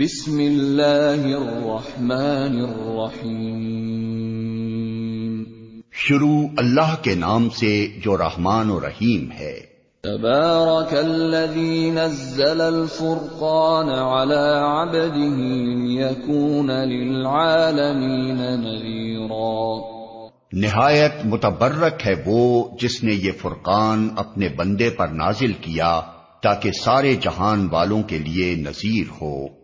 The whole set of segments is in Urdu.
بسم اللہ الرحمن الرحیم شروع اللہ کے نام سے جو رحمان و رحیم ہے۔ تبارک الذی نزل الفرقان على عبده ليكون للعالمین نذیرا۔ نہایت متبرک ہے وہ جس نے یہ فرقان اپنے بندے پر نازل کیا تاکہ سارے جہان والوں کے لیے نذیر ہو۔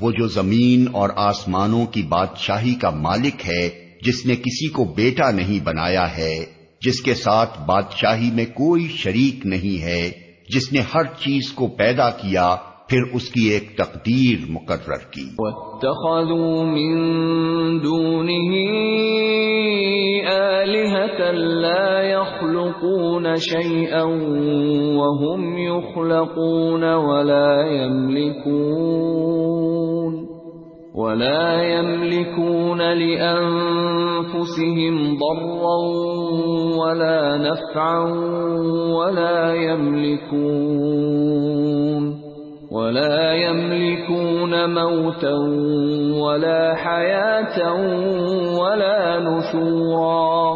وہ جو زمین اور آسمانوں کی بادشاہی کا مالک ہے، جس نے کسی کو بیٹا نہیں بنایا ہے، جس کے ساتھ بادشاہی میں کوئی شریک نہیں ہے، جس نے ہر چیز کو پیدا کیا، پھر اس کی ایک تقدیر مقرر کی۔ واتخذوا من دونه آلهة لا يخلقون شيئا وهم يخلقون ولا يملكون ولا يملكون لأنفسهم ضرا ولا نفعا ولا يملكون ولا يملكون موتا ولا حياة ولا نشورا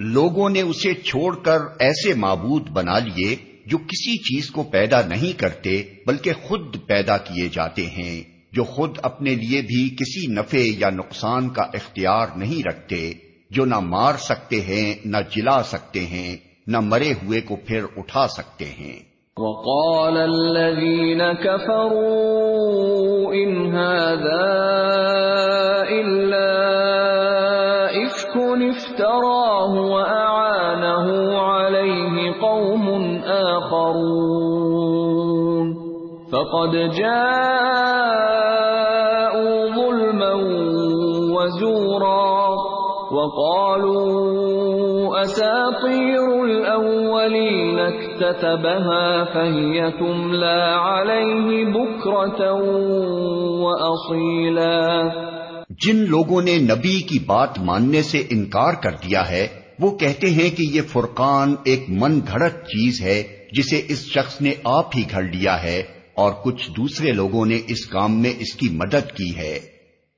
لوگوں نے اسے چھوڑ کر ایسے معبود بنا لیے جو کسی چیز کو پیدا نہیں کرتے بلکہ خود پیدا کیے جاتے ہیں۔ جو خود اپنے لیے بھی کسی نفع یا نقصان کا اختیار نہیں رکھتے، جو نہ مار سکتے ہیں، نہ جلا سکتے ہیں، نہ مرے ہوئے کو پھر اٹھا سکتے ہیں۔ وقال الذين كفروا إن هذا إلا إفك افتراه وأعانه عليه قوم آخرون. فقد جاءوا وقالوا أساطير الأولين اكتتبها فهي تملى عليه بكرة وأصيلا. جن لوگوں نے نبی کی بات ماننے سے انکار کر دیا ہے، وہ کہتے ہیں کہ یہ فرقان ایک من گھڑت چیز ہے جسے اس شخص نے آپ ہی گھڑ لیا ہے اور کچھ دوسرے لوگوں نے اس کام میں اس کی مدد کی ہے۔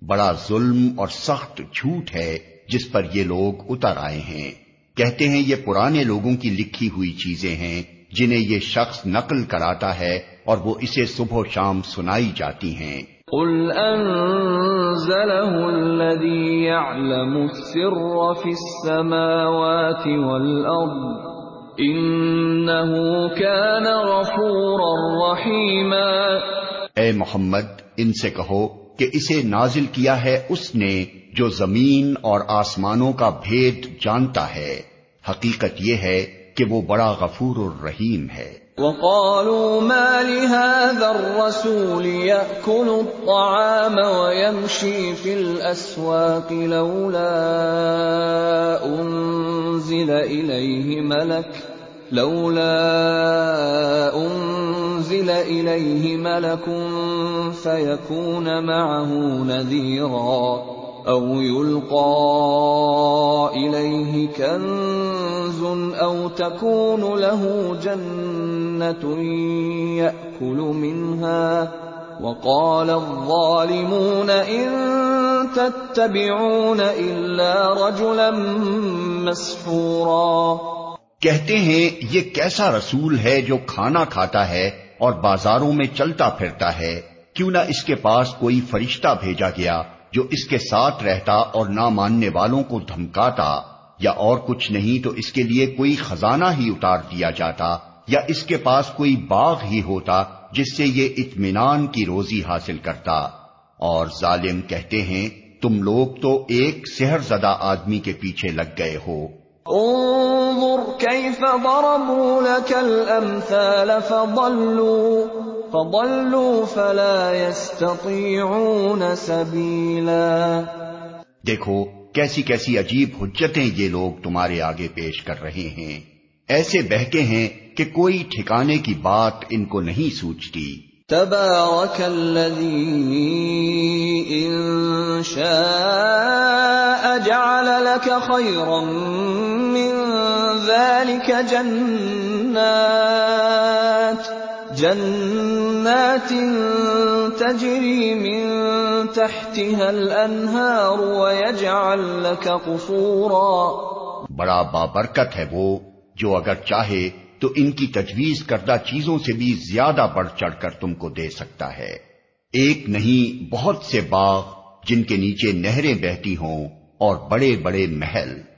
بڑا ظلم اور سخت جھوٹ ہے۔ جس پر یہ لوگ اتر آئے ہیں۔ کہتے ہیں یہ پرانے لوگوں کی لکھی ہوئی چیزیں ہیں جنہیں یہ شخص نقل کراتا ہے اور وہ اسے صبح و شام سنائی جاتی ہیں۔ قل انزله الذي يعلم السر في السماوات والارض انه كان غفورا رحيما۔ اے محمد ان سے کہو کہ اسے نازل کیا ہے اس نے جو زمین اور آسمانوں کا بھید جانتا ہے، حقیقت یہ ہے کہ وہ بڑا غفور الرحیم ہے۔ وقالوا ما لهذا الرسول يأكل الطعام ويمشي في الأسواق لولا أنزل إليه ملك، لولا أنزل إليه ملك فيكون معه نذيرا۔ أو يلقى إليه كنز أو تكون له جنة يأكل منها وقال الظالمون إن تتبعون إلا رجلا مسحورا۔ کہتے ہیں، یہ کیسا رسول ہے جو کھانا کھاتا ہے اور بازاروں میں چلتا پھرتا ہے؟ کیوں نہ اس کے پاس کوئی فرشتہ بھیجا گیا جو اس کے ساتھ رہتا اور نہ ماننے والوں کو دھمکاتا یا اور کچھ نہیں تو اس کے لیے کوئی خزانہ ہی اتار دیا جاتا یا اس کے پاس کوئی باغ ہی ہوتا جس سے یہ اطمینان کی روزی حاصل کرتا۔ اور ظالم کہتے ہیں، تم لوگ تو ایک سحر زدہ آدمی کے پیچھے لگ گئے ہو۔ انظر كيف ضربوا لك الأمثال فضلوا۔ فضلوا فلا يستطيعون سبيلا۔ دیکھو کیسی کیسی عجیب حجتیں یہ لوگ تمہارے آگے پیش کر رہے ہیں۔ ایسے بہکے ہیں کہ کوئی ٹھکانے کی بات ان کو نہیں سوچتی۔ تبارك الذي إن شاء جعل لك خيرا من ذلك جنات۔ جنات تجري من تحتها الأنهار ويجعل لك قصورا۔ بڑا بابرکت ہے وہ جو اگر چاہے تو ان کی تجویز کردہ چیزوں سے بھی زیادہ بڑھ چڑھ کر تم کو دے سکتا ہے۔ ایک نہیں، بہت سے باغ جن کے نیچے نہریں بہتی ہوں اور بڑے بڑے محل۔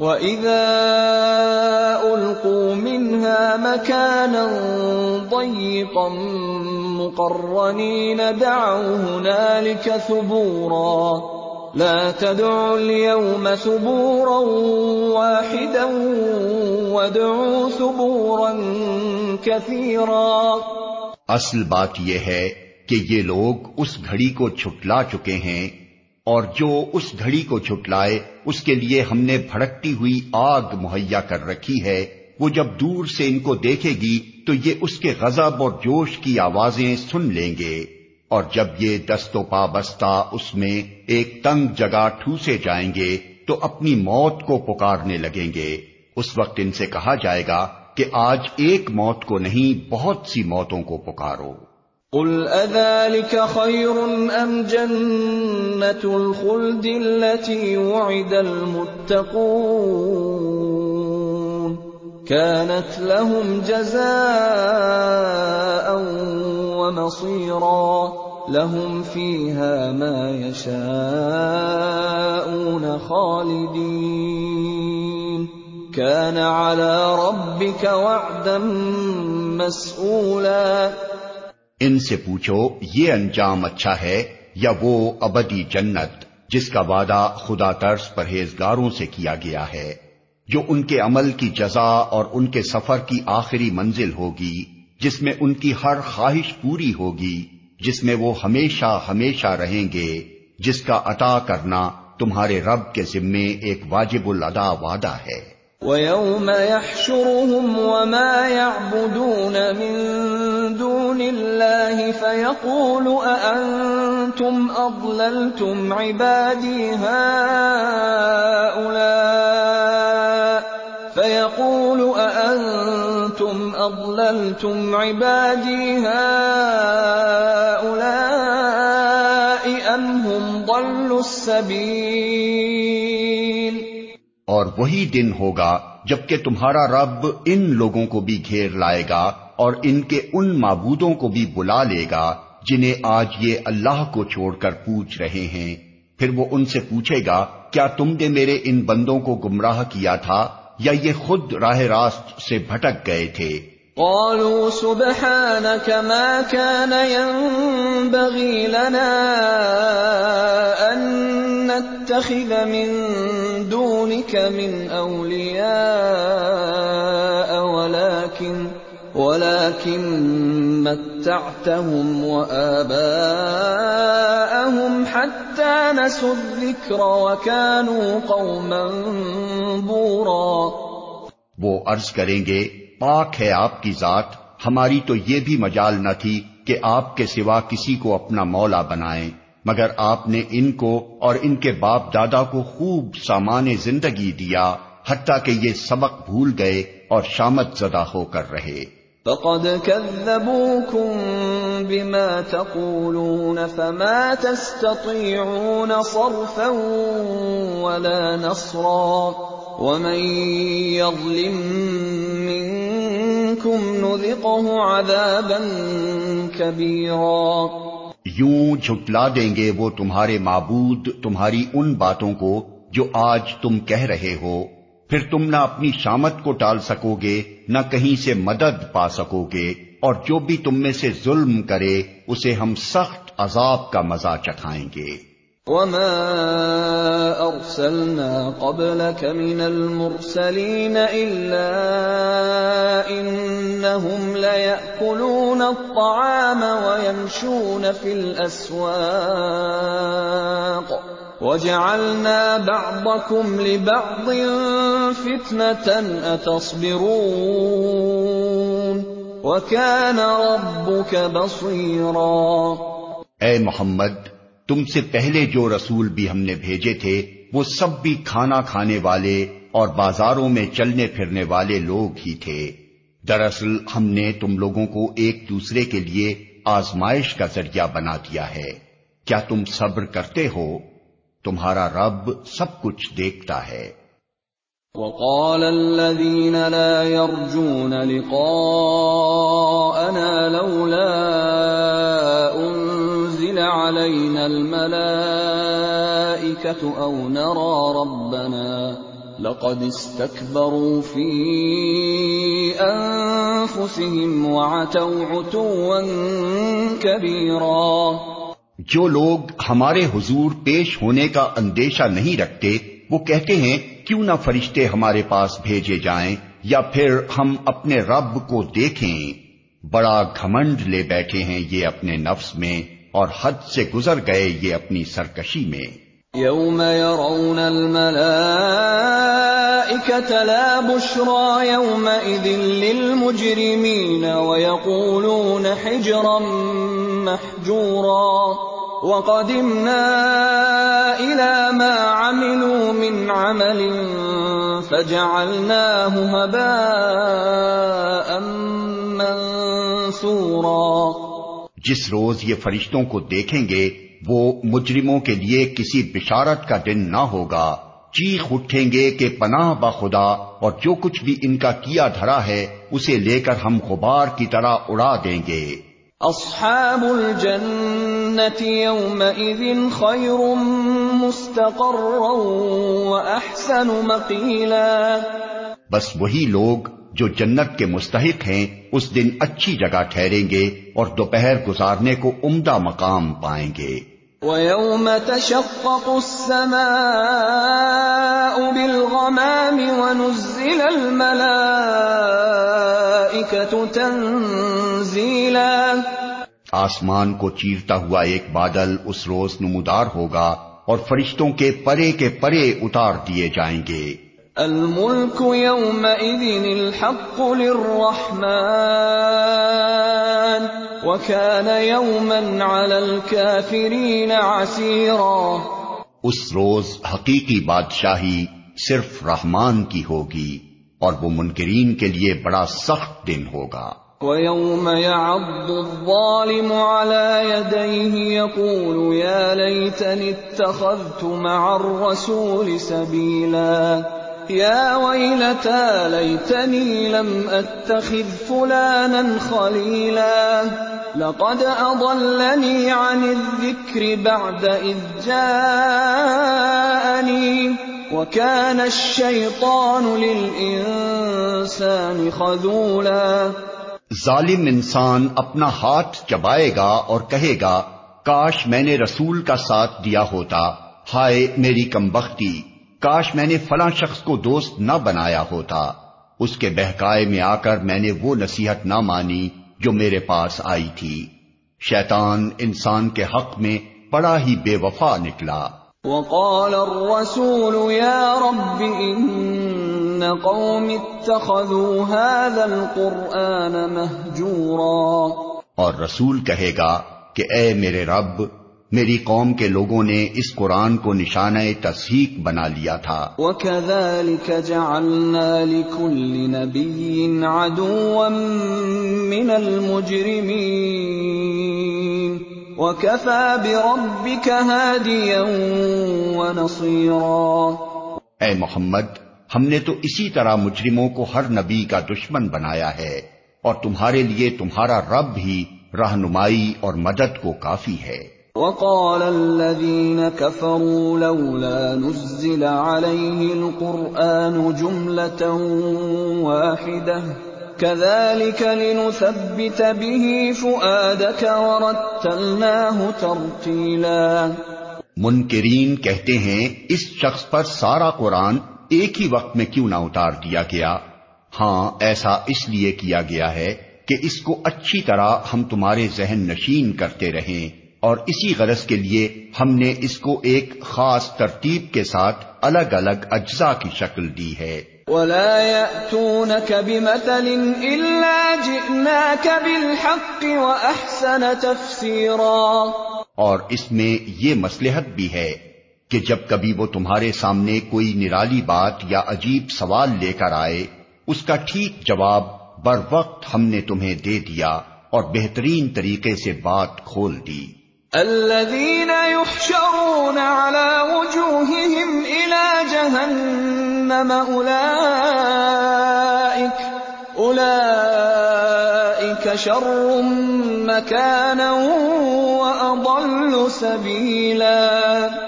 واذا القوا منها مكانا ضيقا مقرنين، دعوا هنالك ثبورا. لا تدعوا اليوم ثبورا واحدا وادعوا ثبورا كثيرا. اصل بات یہ ہے کہ یہ لوگ اس گھڑی کو چھٹلا چکے ہیں اور جو اس گھڑی کو چھٹلائے، اس کے لیے ہم نے بھڑکتی ہوئی آگ مہیا کر رکھی ہے۔ وہ جب دور سے ان کو دیکھے گی، تو یہ اس کے غضب اور جوش کی آوازیں سن لیں گے۔ اور جب یہ دست و پا بستہ اس میں ایک تنگ جگہ ٹھوسے جائیں گے، تو اپنی موت کو پکارنے لگیں گے۔ اس وقت ان سے کہا جائے گا کہ آج ایک موت کو نہیں، بہت سی موتوں کو پکارو۔ قل اذلك خير ام جنة الخلد التي وعد المتقون كانت لهم جزاء ومصيرا لهم فيها ما يشاءون خالدين كان على ربك وعدا مسئولا ان سے پوچھو، یہ انجام اچھا ہے یا وہ ابدی جنت جس کا وعدہ خدا طرز پرہیزگاروں سے کیا گیا ہے؟ جو ان کے عمل کی جزا اور ان کے سفر کی آخری منزل ہوگی، جس میں ان کی ہر خواہش پوری ہوگی، جس میں وہ ہمیشہ ہمیشہ رہیں گے، جس کا عطا کرنا تمہارے رب کے ذمے ایک واجب الادا وعدہ ہے۔ وَيَوْمَ يَحْشُرُهُمْ وَمَا يَعْبُدُونَ مِن دُونِ اللَّهِ فَيَقُولُ أَأَنتُمْ أَضْلَلْتُمْ عِبَادِي هَٰؤُلَاءِ فَيَقُولُ أَأَنتُمْ أَضْلَلْتُمْ عِبَادِي هَٰؤُلَاءِ أَمْ هُمْ ضَلُّوا السَّبِيلَ اور وہی دن ہوگا جبکہ تمہارا رب ان لوگوں کو بھی گھیر لائے گا اور ان کے ان معبودوں کو بھی بلا لے گا جنہیں آج یہ اللہ کو چھوڑ کر پوچھ رہے ہیں۔ پھر وہ ان سے پوچھے گا، کیا تم نے میرے ان بندوں کو گمراہ کیا تھا یا یہ خود راہ راست سے بھٹک گئے تھے؟ قالوا سبحانك ما كان ينبغي لنا أن نتخذ من دونك من أولياء ولكن متعتهم وآباءهم حتى نسوا الذكر وكانوا قوما بورا۔ وہ عرض کریں گے، پاک ہے آپ کی ذات، ہماری تو یہ بھی مجال نہ تھی کہ آپ کے سوا کسی کو اپنا مولا بنائیں۔ مگر آپ نے ان کو اور ان کے باپ دادا کو خوب سامان زندگی دیا، حتیٰ کہ یہ سبق بھول گئے اور شامت زدہ ہو کر رہے۔ فقد كذبوكم بما تقولون فما تستطيعون صرفا ولا نصرا ومن يظلم منكم نذقه عذابا كبيرا یوں جھٹلا دیں گے وہ تمہارے معبود، تمہاری ان باتوں کو جو آج تم کہہ رہے ہو۔ پھر تم نہ اپنی شامت کو ٹال سکو گے نہ کہیں سے مدد پا سکو گے، اور جو بھی تم میں سے ظلم کرے، اسے ہم سخت عذاب کا مزہ چکھائیں گے۔ وما ارسلنا قبلك من المرسلين الا انهم ليأكلون الطعام ويمشون في الاسواق وجعلنا بعضكم لبعض فتنة اتصبرون وكان ربك بصيرا اے محمد، تم سے پہلے جو رسول بھی ہم نے بھیجے تھے، وہ سب بھی کھانا کھانے والے اور بازاروں میں چلنے پھرنے والے لوگ ہی تھے۔ دراصل، ہم نے تم لوگوں کو ایک دوسرے کے لیے آزمائش کا ذریعہ بنا دیا ہے۔ کیا تم صبر کرتے ہو؟ تمہارا رب سب کچھ دیکھتا ہے۔ وقال الذين لا يرجون لقاءنا لولا انزل علينا الملائكة أو نرى ربنا لقد استكبروا في أنفسهم وعتوا عتوا كبيرا جو لوگ ہمارے حضور پیش ہونے کا اندیشہ نہیں رکھتے وہ کہتے ہیں، کیوں نہ فرشتے ہمارے پاس بھیجے جائیں یا پھر ہم اپنے رب کو دیکھیں؟ بڑا گھمنڈ لے بیٹھے ہیں یہ اپنے نفس میں اور حد سے گزر گئے یہ اپنی سرکشی میں۔ یوم يرون الملائكة لا بشرى يومئذ للمجرمين ويقولون حجرا محجورا۔ وقدمنا إلى ما عملوا من عمل فجعلناه هباء منثورا جس روز یہ فرشتوں کو دیکھیں گے، وہ مجرموں کے لیے کسی بشارت کا دن نہ ہوگا۔ چیخ اٹھیں گے کہ پناہ با خدا، اور جو کچھ بھی ان کا کیا دھرا ہے، اسے لے کر ہم غبار کی طرح اڑا دیں گے۔ اصحاب الجنت خیر مستقرا واحسن مقیلا بس وہی لوگ جو جنت کے مستحق ہیں اس دن اچھی جگہ ٹھہریں گے اور دوپہر گزارنے کو عمدہ مقام پائیں گے۔ وَيَوْمَ تَشَقَّقُ السَّمَاءُ بِالْغَمَامِ وَنُزِّلَ الْمَلَائِكَةُ تَنزِيلًا آسمان کو چیرتا ہوا ایک بادل اس روز نمودار ہوگا اور فرشتوں کے پرے کے پرے اتار دیے جائیں گے۔ يومئذ الحق للرحمن وكان يوما على الكافرين عسيرا۔ اس روز حقیقی بادشاہی صرف رحمان کی ہوگی اور وہ منکرین کے لیے بڑا سخت دن ہوگا۔ وَيَوْمَ يَعَضُّ الظَّالِمُ عَلَى يَدَيْهِ يَقُولُ يَا لَيْتَنِ اتَّخَذْتُ مَعَ الرَّسُولِ سَبِيلًا يا ويلتى ليتني لم اتخذ فلانا خليلا لقد اضلني عن الذكر بعد اذ جاءني وكان الشيطان للانسان خذولا ظالم انسان اپنا ہاتھ چبائے گا اور کہے گا، کاش میں نے رسول کا ساتھ دیا ہوتا۔ ہائے میری کمبختی کاش میں نے فلاں شخص کو دوست نہ بنایا ہوتا۔ اس کے بہکائے میں آ کر میں نے وہ نصیحت نہ مانی جو میرے پاس آئی تھی۔ شیطان انسان کے حق میں بڑا ہی بے وفا نکلا۔ وقال الرسول يا رب ان قوم اتخذوا هذا القرآن مهجورا اور رسول کہے گا کہ اے میرے رب میری قوم کے لوگوں نے اس قرآن کو نشانہ تصحیق بنا لیا تھا۔ وَكَذَلِكَ جَعَلْنَا لِكُلِّ نَبِيٍّ عَدُوًّا مِّنَ الْمُجْرِمِينَ۔ وَكَفَى بِرَبِّكَ هَادِيًا وَنَصِيرًا۔ اے محمد ہم نے تو اسی طرح مجرموں کو ہر نبی کا دشمن بنایا ہے اور تمہارے لیے تمہارا رب ہی رہنمائی اور مدد کو کافی ہے۔ وقال الذين كفروا لولا نزل عليه القرآن جملة واحدة كذلك لنثبت به فؤادك ورتلناه ترتيلا۔ منکرین کہتے ہیں اس شخص پر سارا قرآن ایک ہی وقت میں کیوں نہ اتار دیا گیا؟ ہاں ایسا اس لیے کیا گیا ہے کہ اس کو اچھی طرح ہم تمہارے ذہن نشین کرتے رہیں اور اسی غرض کے لیے ہم نے اس کو ایک خاص ترتیب کے ساتھ الگ الگ اجزاء کی شکل دی ہے۔ ولا يأتونك بمثل إلا جئناك بالحق وأحسن تفسيرا۔ اور اس میں یہ مسلحت بھی ہے کہ جب کبھی وہ تمہارے سامنے کوئی نرالی بات یا عجیب سوال لے کر آئے، اس کا ٹھیک جواب بر وقت ہم نے تمہیں دے دیا اور بہترین طریقے سے بات کھول دی۔ الذين يحشرون على وجوههم إلى جهنم أولئك أولئك شر مكانا وأضل سبيلا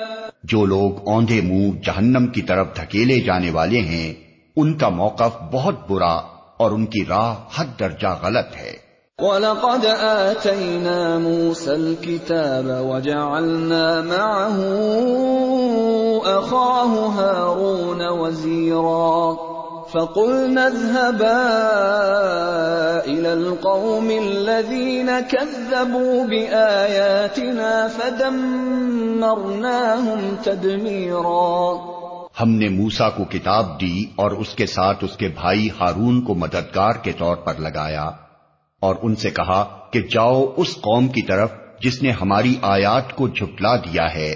جو لوگ اوندے منہ جہنم کی طرف دھکیلے جانے والے ہیں، ان کا موقف بہت برا اور ان کی راہ حد درجہ غلط ہے۔ وَلَقَدْ آتَيْنَا مُوسَى الْكِتَابَ وَجَعَلْنَا مَعَهُ أَخَاهُ هَارُونَ وَزِيرًا۔ فَقُلْنَا اذْهَبَا إِلَى الْقَوْمِ الَّذِينَ كَذَّبُوا بِآيَاتِنَا فَدَمَّرْنَاهُمْ تَدْمِيرًا. ہم نے موسا کو کتاب دی اور اس کے ساتھ اس کے بھائی ہارون کو مددگار کے طور پر لگایا اور ان سے کہا کہ جاؤ اس قوم کی طرف جس نے ہماری آیات کو جھٹلا دیا ہے۔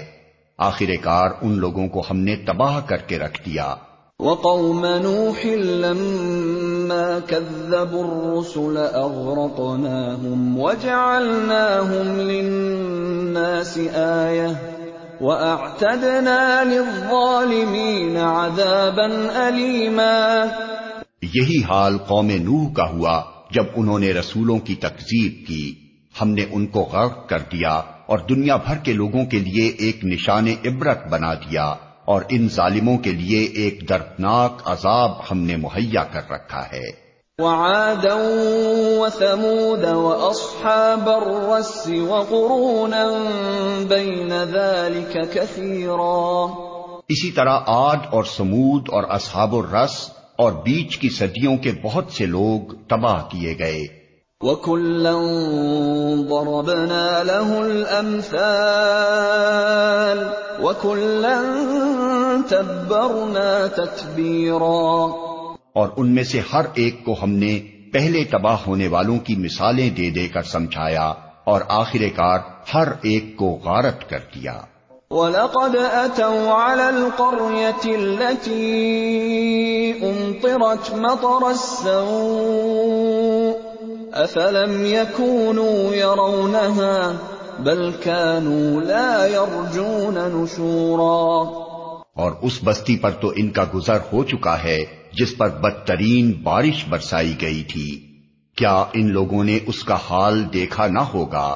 آخر کار ان لوگوں کو ہم نے تباہ کر کے رکھ دیا۔ وقوم نوح لما كذبوا الرسل أغرقناهم وجعلناهم للناس آية وأعتدنا للظالمين عذابا أليما. یہی حال قوم نوح کا ہوا جب انہوں نے رسولوں کی تکزیب کی۔ ہم نے ان کو غرق کر دیا اور دنیا بھر کے لوگوں کے لیے ایک نشان عبرت بنا دیا۔ اور ان ظالموں کے لیے ایک دردناک عذاب ہم نے مہیا کر رکھا ہے۔ وعادا وثمود واصحاب الرس وقرونا بين ذلك كثيرا اسی طرح آد اور سمود اور اصحاب الرس اور بیچ کی صدیوں کے بہت سے لوگ تباہ کیے گئے۔ وَكُلًّا ضَرَبْنَا لَهُ الْأَمْثَالِ وَكُلًّا تَبَّرْنَا تَتْبِيرًا اور ان میں سے ہر ایک کو ہم نے پہلے تباہ ہونے والوں کی مثالیں دے دے کر سمجھایا اور آخر کار ہر ایک کو غارت کر دیا۔ وَلَقَدْ أَتَوْا عَلَى الْقَرْيَةِ الَّتِي أُمْطِرَتْ مَطَرَ السَّوْءِ أَفَلَمْ يَكُونُوا يَرَوْنَهَا بَلْ كَانُوا لَا يَرْجُونَ نُشُورًا اور اس بستی پر تو ان کا گزر ہو چکا ہے جس پر بدترین بارش برسائی گئی تھی۔ کیا ان لوگوں نے اس کا حال دیکھا نہ ہوگا؟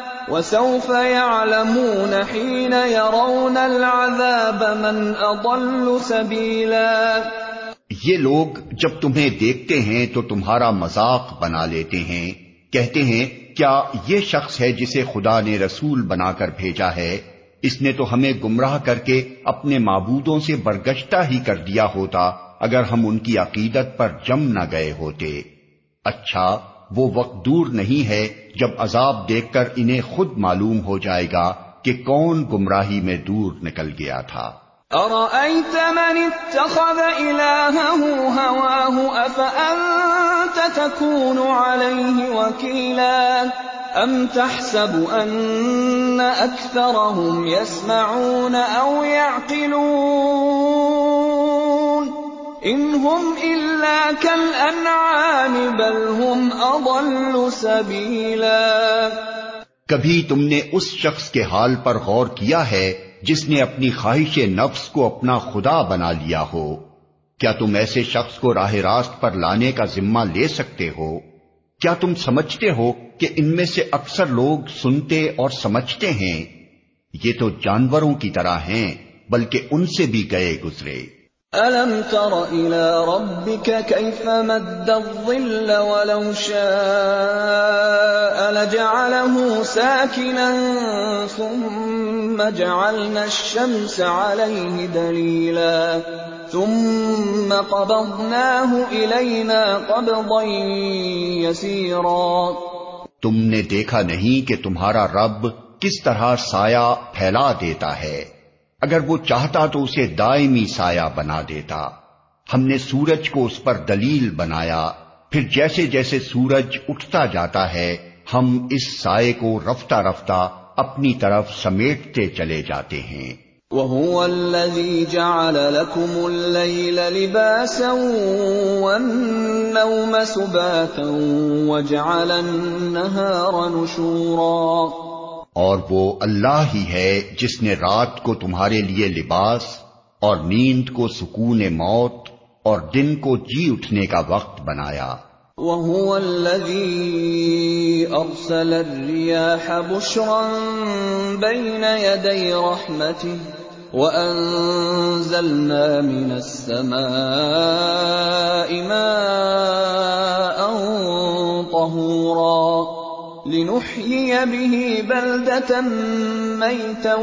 وسوف يعلمون حين يرون العذاب من اضل سبيلا. یہ لوگ جب تمہیں دیکھتے ہیں تو تمہارا مذاق بنا لیتے ہیں، کہتے ہیں، کیا یہ شخص ہے جسے خدا نے رسول بنا کر بھیجا ہے؟ اس نے تو ہمیں گمراہ کر کے اپنے معبودوں سے برگشتہ ہی کر دیا ہوتا، اگر ہم ان کی عقیدت پر جم نہ گئے ہوتے۔ اچھا وہ وقت دور نہیں ہے جب عذاب دیکھ کر انہیں خود معلوم ہو جائے گا کہ کون گمراہی میں دور نکل گیا تھا۔ أَرَأَيْتَ مَنِ اتَّخَذَ إِلَٰهَهُ هَوَاهُ أَفَأَنتَ تَكُونُ عَلَيْهِ وَكِيلًا أَمْ تَحْسَبُ أَنَّ أَكْثَرَهُمْ يَسْمَعُونَ أَوْ يَعْقِلُونَ ان هم الا كالانعام بل هم اضل سبيلا. کبھی تم نے اس شخص کے حال پر غور کیا ہے جس نے اپنی خواہش نفس کو اپنا خدا بنا لیا ہو؟ کیا تم ایسے شخص کو راہ راست پر لانے کا ذمہ لے سکتے ہو؟ کیا تم سمجھتے ہو کہ ان میں سے اکثر لوگ سنتے اور سمجھتے ہیں؟ یہ تو جانوروں کی طرح ہیں، بلکہ ان سے بھی گئے گزرے۔ أَلَمْ تَرَ إِلَىٰ رَبِّكَ كَيْفَ مَدَّ الظِّلَّ وَلَوْ شَاءَ لَجَعَلَهُ سَاكِنًا ثُمَّ جَعَلْنَا الشَّمْسَ عَلَيْهِ دَلِيلًا ثُمَّ قَبَضْنَاهُ إِلَيْنَا قَبْضًا يَسِيرًا تم نے دیکھا نہیں کہ تمہارا رب کس طرح سایہ پھیلا دیتا ہے۔ اگر وہ چاہتا تو اسے دائمی سایہ بنا دیتا۔ ہم نے سورج کو اس پر دلیل بنایا۔ پھر جیسے جیسے سورج اٹھتا جاتا ہے، ہم اس سائے کو رفتہ رفتہ اپنی طرف سمیٹتے چلے جاتے ہیں۔ وَهُوَ الَّذِي جَعَلَ لَكُمُ اللَّيْلَ لِبَاسًا وَالنَّوْمَ سُبَاتًا وَجَعَلَ النَّهَارَ نُشُورًا۔ اور وہ اللہ ہی ہے جس نے رات کو تمہارے لیے لباس اور نیند کو سکون موت اور دن کو جی اٹھنے کا وقت بنایا۔ وَهُوَ الَّذِي أَرْسَلَ الرِّيَاحَ بُشْرًا بَيْنَ يَدَيْ رَحْمَتِهِ وَأَنزَلْنَا مِنَ السَّمَاءِ مَاءً طَهُورًا۔ لنحيي به بلدة ميتا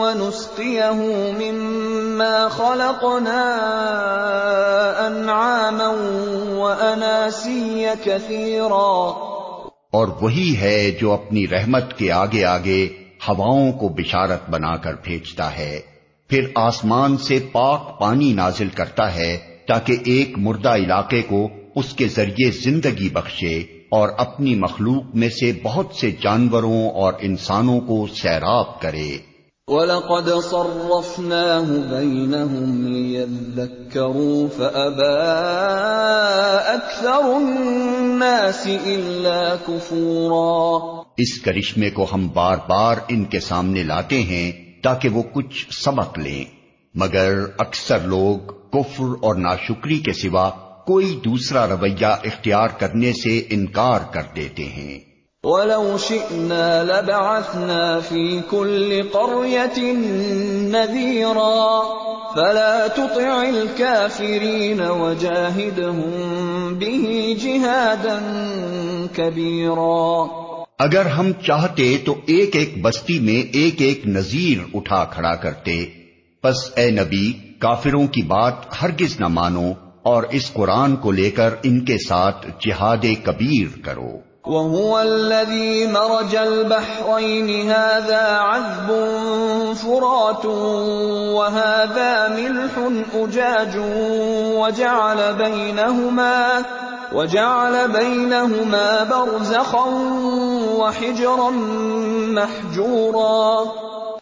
ونسقيه مما خلقنا أنعاما وأناسيا كثيرا. اور وہی ہے جو اپنی رحمت کے آگے آگے ہواؤں کو بشارت بنا کر بھیجتا ہے۔ پھر آسمان سے پاک پانی نازل کرتا ہے تاکہ ایک مردہ علاقے کو اس کے ذریعے زندگی بخشے۔ اور اپنی مخلوق میں سے بہت سے جانوروں اور انسانوں کو سیراب کرے۔ وَلَقَدْ صَرَّفْنَاهُ بَيْنَهُمْ لِيَذَّكَّرُوا فَأَبَى أَكْثَرُ النَّاسِ إِلَّا كُفُورًا۔ اس کرشمے کو ہم بار بار ان کے سامنے لاتے ہیں تاکہ وہ کچھ سبق لیں۔ مگر اکثر لوگ کفر اور ناشکری کے سوا کوئی دوسرا رویہ اختیار کرنے سے انکار کر دیتے ہیں۔ وَلَوْ شِئْنَا لَبَعَثْنَا فِي كُلِّ قَرْيَةٍ نَذِيرًا فَلَا تُطِعِ الْكَافِرِينَ وَجَاهِدْهُمْ بِهِ جِهَادًا كَبِيرًا۔ اگر ہم چاہتے تو ایک ایک بستی میں ایک ایک نذیر اٹھا کھڑا کرتے۔ پس اے نبی کافروں کی بات ہرگز نہ مانو۔ اور اس قرآن کو لے کر ان کے ساتھ جہاد کبیر کرو۔ وَهُوَ الَّذِي مَرَجَ الْبَحْرَيْنِ هَذَا عَذْبٌ فُرَاتٌ وَهَذَا مِلْحٌ أُجَاجٌ وَجَعَلَ بَيْنَهُمَا وَجَعَلَ بَيْنَهُمَا بَرْزَخًا وَحِجْرًا مَحْجُورًا۔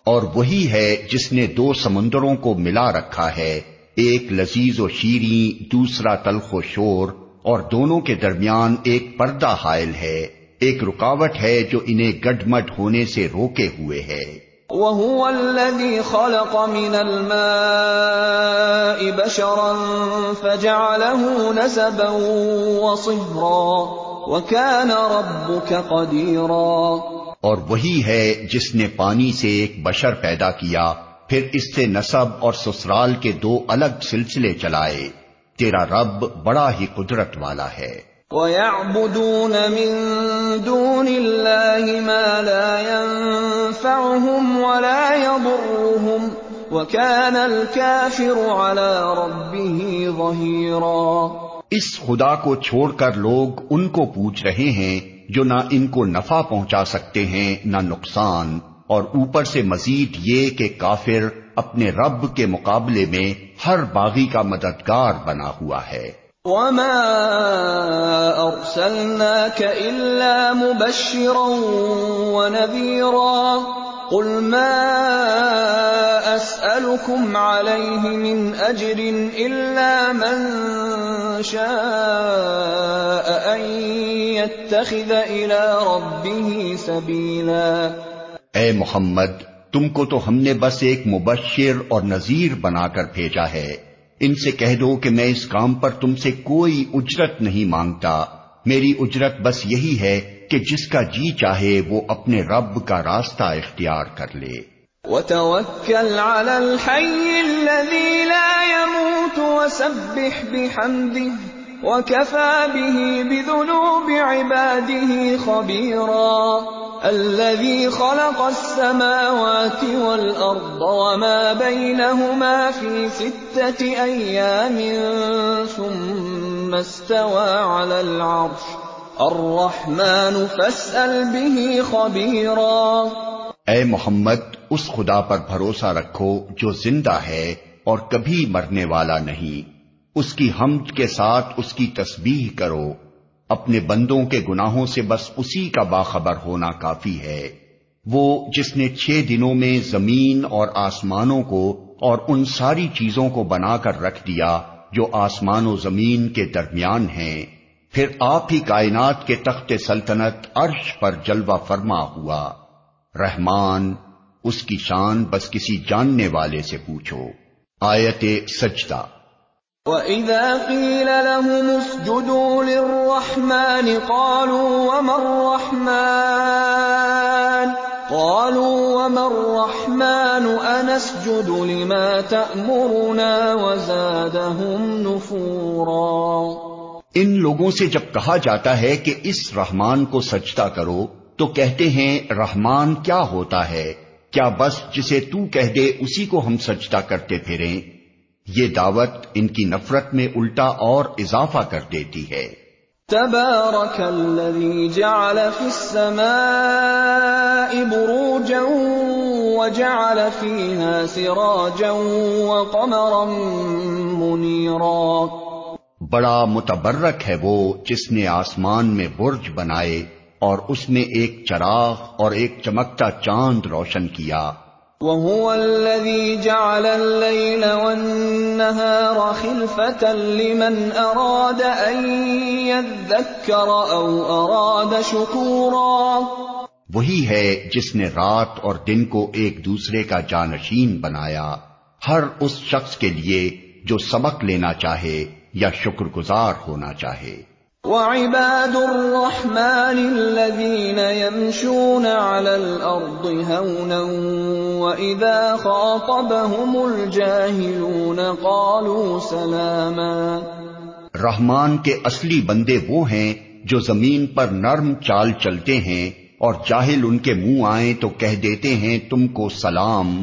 اور وہی ہے جس نے دو سمندروں کو ملا رکھا ہے۔ ایک لذیذ و شیریں دوسرا تلخ و شور اور دونوں کے درمیان ایک پردہ حائل ہے۔ ایک رکاوٹ ہے جو انہیں گڈ مڈ ہونے سے روکے ہوئے ہے۔ وَهُوَ الَّذِي خَلَقَ مِنَ الْمَاءِ بَشَرًا فَجَعَلَهُ نَسَبًا وَصِهْرًا وَكَانَ رَبُّكَ قَدِيرًا۔ اور وہی ہے جس نے پانی سے ایک بشر پیدا کیا۔ پھر اس سے نصب اور سسرال کے دو الگ سلسلے چلائے۔ تیرا رب بڑا ہی قدرت والا ہے۔ وَيَعْبُدُونَ مِن دُونِ اللَّهِ مَا لَا يَنفَعُهُمْ وَلَا يَضُرُّهُمْ وَكَانَ الْكَافِرُ عَلَى رَبِّهِ ظَهِيرًا۔ اس خدا کو چھوڑ کر لوگ ان کو پوچھ رہے ہیں جو نہ ان کو نفع پہنچا سکتے ہیں نہ نقصان۔ اور اوپر سے مزید یہ کہ کافر اپنے رب کے مقابلے میں ہر باغی کا مددگار بنا ہوا ہے۔ وما ارسلناك الا مبشرا ونذيرا قل ما اسالكم عليه من اجر الا من شاء أن يتخذ إلى ربه سبيلا اے محمد، تم کو تو ہم نے بس ایک مبشر اور نذیر بنا کر بھیجا ہے۔ ان سے کہہ دو کہ میں اس کام پر تم سے کوئی اجرت نہیں مانگتا۔ میری اجرت بس یہی ہے کہ جس کا جی چاہے وہ اپنے رب کا راستہ اختیار کر لے۔ وتوكل على الحي الذي لا يموت وسبح بحمده وكفى به بذنوب عباده خبيرا الذي خلق السماوات والأرض وما بينهما في ستة أيام ثم استوى على العرش. الرحمن فاسأل به خبيرا. اے محمد، اس خدا پر بھروسہ رکھو جو زندہ ہے اور کبھی مرنے والا نہیں۔ اس کی حمد کے ساتھ اس کی تسبیح کرو۔ اپنے بندوں کے گناہوں سے بس اسی کا باخبر ہونا کافی ہے۔ وہ جس نے چھ دنوں میں زمین اور آسمانوں کو اور ان ساری چیزوں کو بنا کر رکھ دیا جو آسمان و زمین کے درمیان ہیں، پھر آپ ہی کائنات کے تخت سلطنت عرش پر جلوہ فرما ہوا۔ رحمان، اس کی شان بس کسی جاننے والے سے پوچھو۔ آیت سجدہ۔ وَإِذَا قِيلَ لَهُمُ اسْجُدُوا لِلرَّحْمَنِ قَالُوا وَمَا الرَّحْمَنُ قَالُوا وَمَا الرَّحْمَنُ أَنَسْجُدُ لِمَا تَأْمُرُنَا وَزَادَهُمْ نُفُورًا ان لوگوں سے جب کہا جاتا ہے کہ اس رحمان کو سجدہ کرو، تو کہتے ہیں، رحمان کیا ہوتا ہے؟ کیا بس جسے تو کہہ دے، اسی کو ہم سجدہ کرتے پھریں؟ یہ دعوت ان کی نفرت میں الٹا اور اضافہ کر دیتی ہے۔ تبارك الذي جعل في السماء بروجا وجعل فيها سراجا وقمرا منيرا بڑا متبرک ہے وہ جس نے آسمان میں برج بنائے اور اس میں ایک چراغ اور ایک چمکتا چاند روشن کیا۔ وَهُوَ الَّذِي جَعَلَ اللَّيْلَ وَالنَّهَارَ خِلْفَةً لِمَنْ أَرَادَ أَن يَذَّكَّرَ أَوْ أَرَادَ شُكُورًا. وہی ہے جس نے رات اور دن کو ایک دوسرے کا جانشین بنایا، ہر اس شخص کے لیے جو سبق لینا چاہے یا شکر گزار ہونا چاہے۔ وعباد الرحمن الذين يمشون على الأرض هونا وإذا خاطبهم الجاهلون قالوا سلاما رحمان کے اصلی بندے وہ ہیں جو زمین پر نرم چال چلتے ہیں اور جاہل ان کے منہ آئیں تو کہہ دیتے ہیں تم کو سلام۔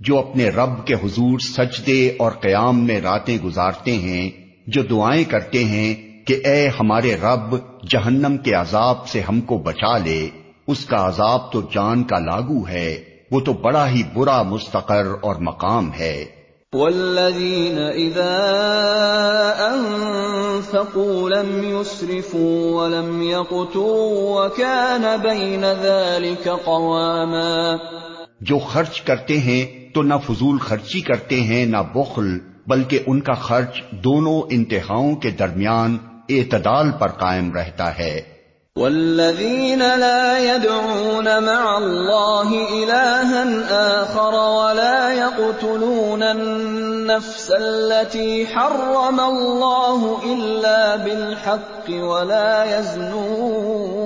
جو اپنے رب کے حضور سجدے اور قیام میں راتیں گزارتے ہیں جو دعائیں کرتے ہیں کہ اے ہمارے رب جہنم کے عذاب سے ہم کو بچا لے اس کا عذاب تو جان کا لاگو ہے وہ تو بڑا ہی برا مستقر اور مقام ہے۔ والذین اذا انفقوا لم يسرفوا ولم يقتروا وكان بين ذلك قواما جو خرچ کرتے ہیں تو نہ فضول خرچی کرتے ہیں نہ بخل، بلکہ ان کا خرچ دونوں انتہاؤں کے درمیان اعتدال پر قائم رہتا ہے۔ والذین لا يدعون مع اللہ الہا آخر ولا يقتلون النفس التي حرم اللہ الا بالحق ولا يزنون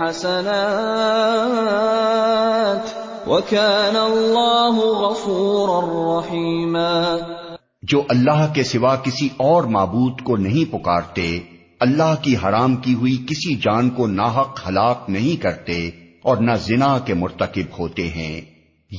حسنات وكان الله غفورا رحيما جو اللہ کے سوا کسی اور معبود کو نہیں پکارتے، اللہ کی حرام کی ہوئی کسی جان کو ناحق ہلاک نہیں کرتے اور نہ زنا کے مرتکب ہوتے ہیں۔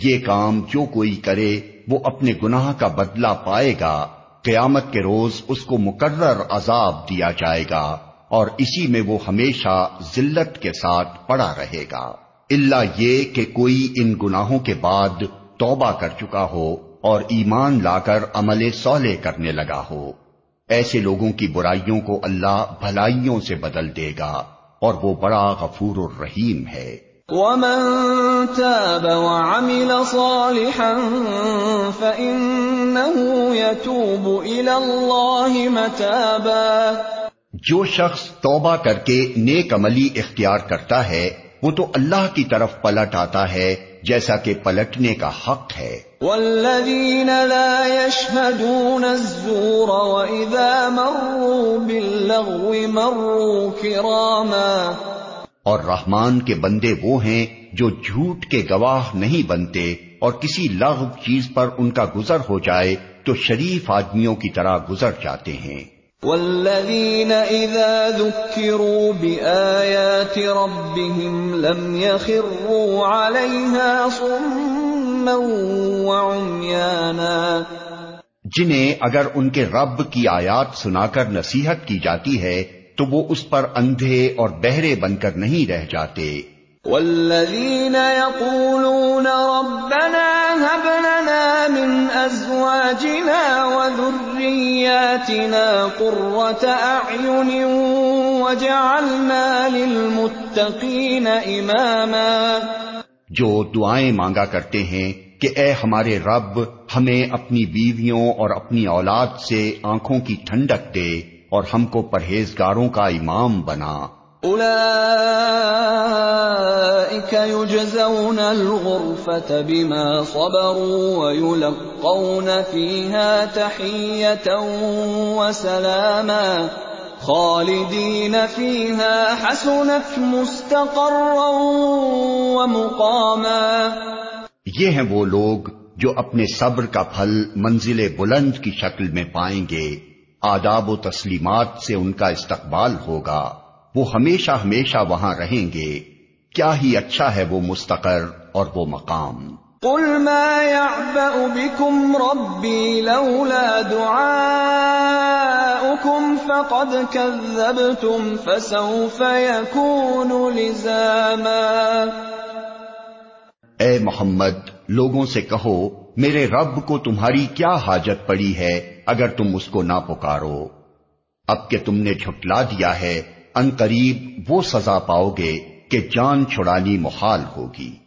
یہ کام جو کوئی کرے، وہ اپنے گناہ کا بدلہ پائے گا۔ قیامت کے روز اس کو مقرر عذاب دیا جائے گا۔ اور اسی میں وہ ہمیشہ ذلت کے ساتھ پڑا رہے گا۔ اللہ یہ کہ کوئی ان گناہوں کے بعد توبہ کر چکا ہو اور ایمان لا کر عمل سولے کرنے لگا ہو۔ ایسے لوگوں کی برائیوں کو اللہ بھلائیوں سے بدل دے گا اور وہ بڑا غفور الرحیم ہے۔ ومن تاب وعمل صالحا فإنه يتوب إلى الله متابا جو شخص توبہ کر کے نیک عملی اختیار کرتا ہے وہ تو اللہ کی طرف پلٹ آتا ہے جیسا کہ پلٹنے کا حق ہے۔ والذین لا يشهدون الزور وإذا مروا باللغو مروا كراما۔ اور رحمان کے بندے وہ ہیں جو جھوٹ کے گواہ نہیں بنتے اور کسی لغو چیز پر ان کا گزر ہو جائے تو شریف آدمیوں کی طرح گزر جاتے ہیں۔ والذین اذا ذکروا بآیات ربهم لم يخروا علیها صما وعمیانا جنہیں اگر ان کے رب کی آیات سنا کر نصیحت کی جاتی ہے تو وہ اس پر اندھے اور بہرے بن کر نہیں رہ جاتے۔ والذین یقولون ربنا هب لنا من ازواجنا وذریاتنا قرة اعین وجعلنا للمتقین اماما جو دعائیں مانگا کرتے ہیں کہ اے ہمارے رب، ہمیں اپنی بیویوں اور اپنی اولاد سے آنکھوں کی ٹھنڈک دے اور ہم کو پرہیزگاروں کا امام بنا۔ اولئیک یجزون الغرفة بما صبروا ویلقون فیها تحیتا وسلاما خالدین فیها حسنت مستقرا ومقاما یہ ہیں وہ لوگ جو اپنے صبر کا پھل منزل بلند کی شکل میں پائیں گے، آداب و تسلیمات سے ان کا استقبال ہوگا۔ وہ ہمیشہ ہمیشہ وہاں رہیں گے۔ کیا ہی اچھا ہے وہ مستقر اور وہ مقام۔ قل ما يعبأ بكم ربي لولا دعاؤكم فقد كذبتم فسوف يكون لزاما۔ اے محمد لوگوں سے کہو میرے رب کو تمہاری کیا حاجت پڑی ہے اگر تم اس کو نہ پکارو؟ اب کہ تم نے جھٹلا دیا ہے ان قریب وہ سزا پاؤ گے کہ جان چھڑانی محال ہوگی۔